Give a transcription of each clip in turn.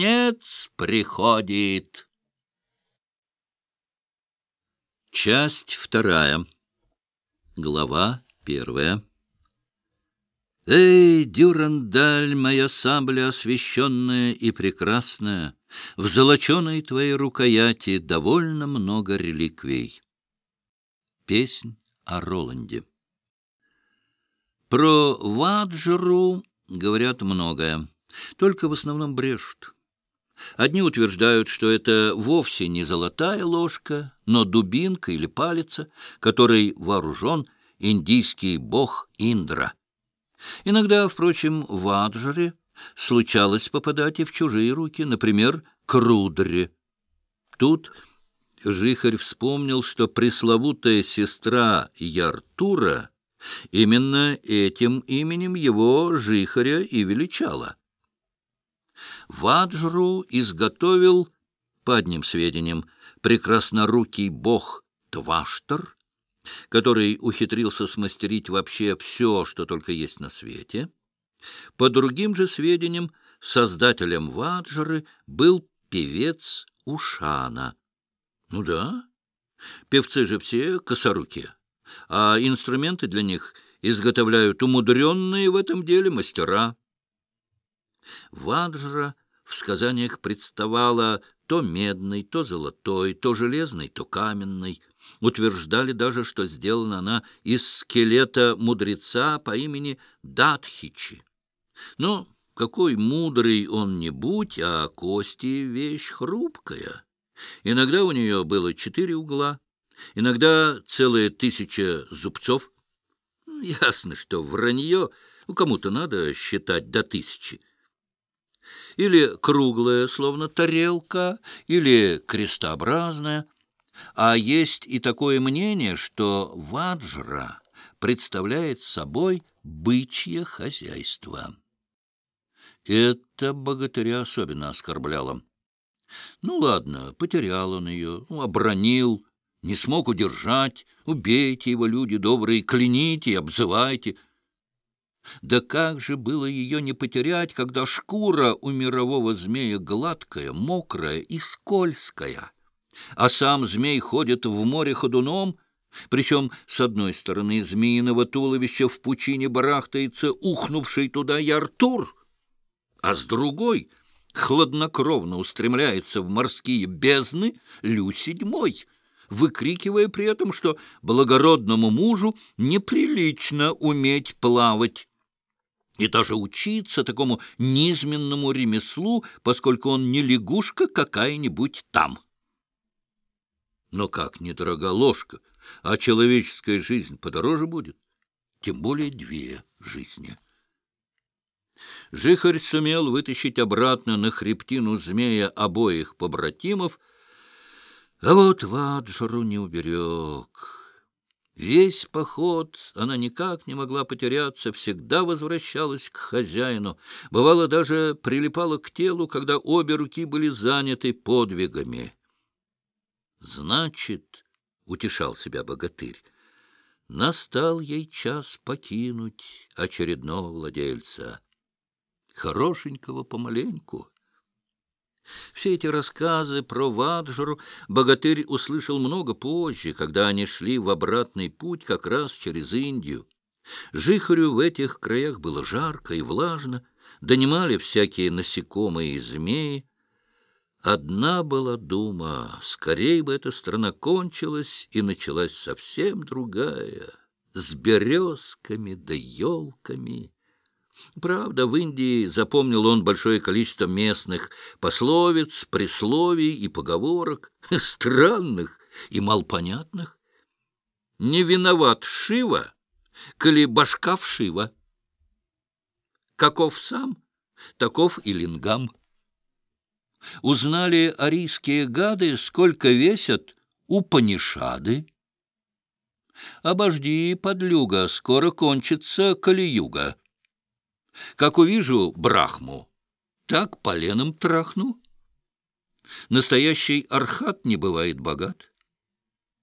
Конец приходит. Часть вторая. Глава первая. Эй, дюрандаль, моя сабля освященная и прекрасная, в золоченой твоей рукояти довольно много реликвий. Песнь о Роланде. Про Ваджру говорят многое, только в основном брешут. Одни утверждают, что это вовсе не золотая ложка, но дубинка или палица, которой вооружен индийский бог Индра. Иногда, впрочем, в Аджаре случалось попадать и в чужие руки, например, к Рудре. Тут Жихарь вспомнил, что пресловутая сестра Яртура именно этим именем его Жихаря и величала. Ваджру изготовил, по одним сведениям, прекраснорукий бог Тваштар, который ухитрился смастерить вообще все, что только есть на свете. По другим же сведениям, создателем Ваджры был певец Ушана. Ну да, певцы же все косоруки, а инструменты для них изготовляют умудренные в этом деле мастера. Ваджра в сказаниях представала то медной, то золотой, то железной, то каменной. Утверждали даже, что сделана она из скелета мудреца по имени Датхичи. Но какой мудрый он не будь, а кости — вещь хрупкая. Иногда у нее было четыре угла, иногда целая тысяча зубцов. Ясно, что вранье, ну, кому-то надо считать до тысячи или круглая, словно тарелка, или крестообразная. А есть и такое мнение, что ваджра представляет собой бычье хозяйство. Это богатыря особенно оскорбляло. Ну, ладно, потерял он ее, ну, обронил, не смог удержать. Убейте его, люди добрые, кляните обзывайте — да как же было ее не потерять, когда шкура у мирового змея гладкая, мокрая и скользкая, а сам змей ходит в море ходуном, причем с одной стороны змеиного туловища в пучине барахтается ухнувший туда Яртур, а с другой хладнокровно устремляется в морские бездны Лю седьмой — выкрикивая при этом, что благородному мужу неприлично уметь плавать, и даже учиться такому низменному ремеслу, поскольку он не лягушка какая-нибудь там. Но как недорога ложка, а человеческая жизнь подороже будет, тем более две жизни. Жихарь сумел вытащить обратно на хребтину змея обоих побратимов, а вот Ваджру не уберег. Весь поход она никак не могла потеряться, всегда возвращалась к хозяину. Бывало, даже прилипала к телу, когда обе руки были заняты подвигами. «Значит, — утешал себя богатырь, — настал ей час покинуть очередного владельца. Хорошенького помаленьку». Все эти рассказы про Ваджру богатырь услышал много позже, когда они шли в обратный путь как раз через Индию. Жихарю в этих краях было жарко и влажно, донимали всякие насекомые и змеи. Одна была дума, скорее бы эта страна кончилась, и началась совсем другая, с березками да елками. Правда, в Индии запомнил он большое количество местных пословиц, присловий и поговорок, странных и малопонятных. Не виноват Шива, коли башка вшива. Каков сам, таков и лингам. Узнали арийские гады, сколько весят упанишады. Обожди, подлюга, скоро кончится калиюга. Как увижу Брахму, так поленом трахну. Настоящий архат не бывает богат.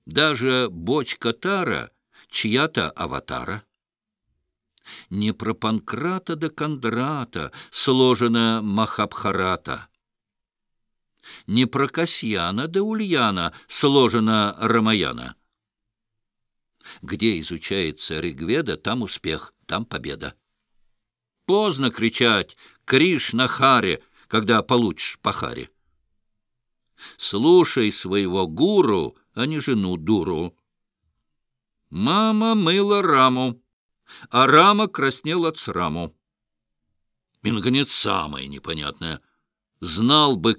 Даже бочка тара — чья-то аватара. Не про Панкрата да Кондрата сложена Махабхарата. Не про Касьяна да Ульяна сложена Рамаяна. Где изучается Ригведа, там успех, там победа. Поздно кричать «Кришна Харе!» когда получишь по харе. Слушай своего гуру, а не жену дуру. Мама мыла раму, а рама краснела от сраму. Минганец самое непонятное. Знал бы,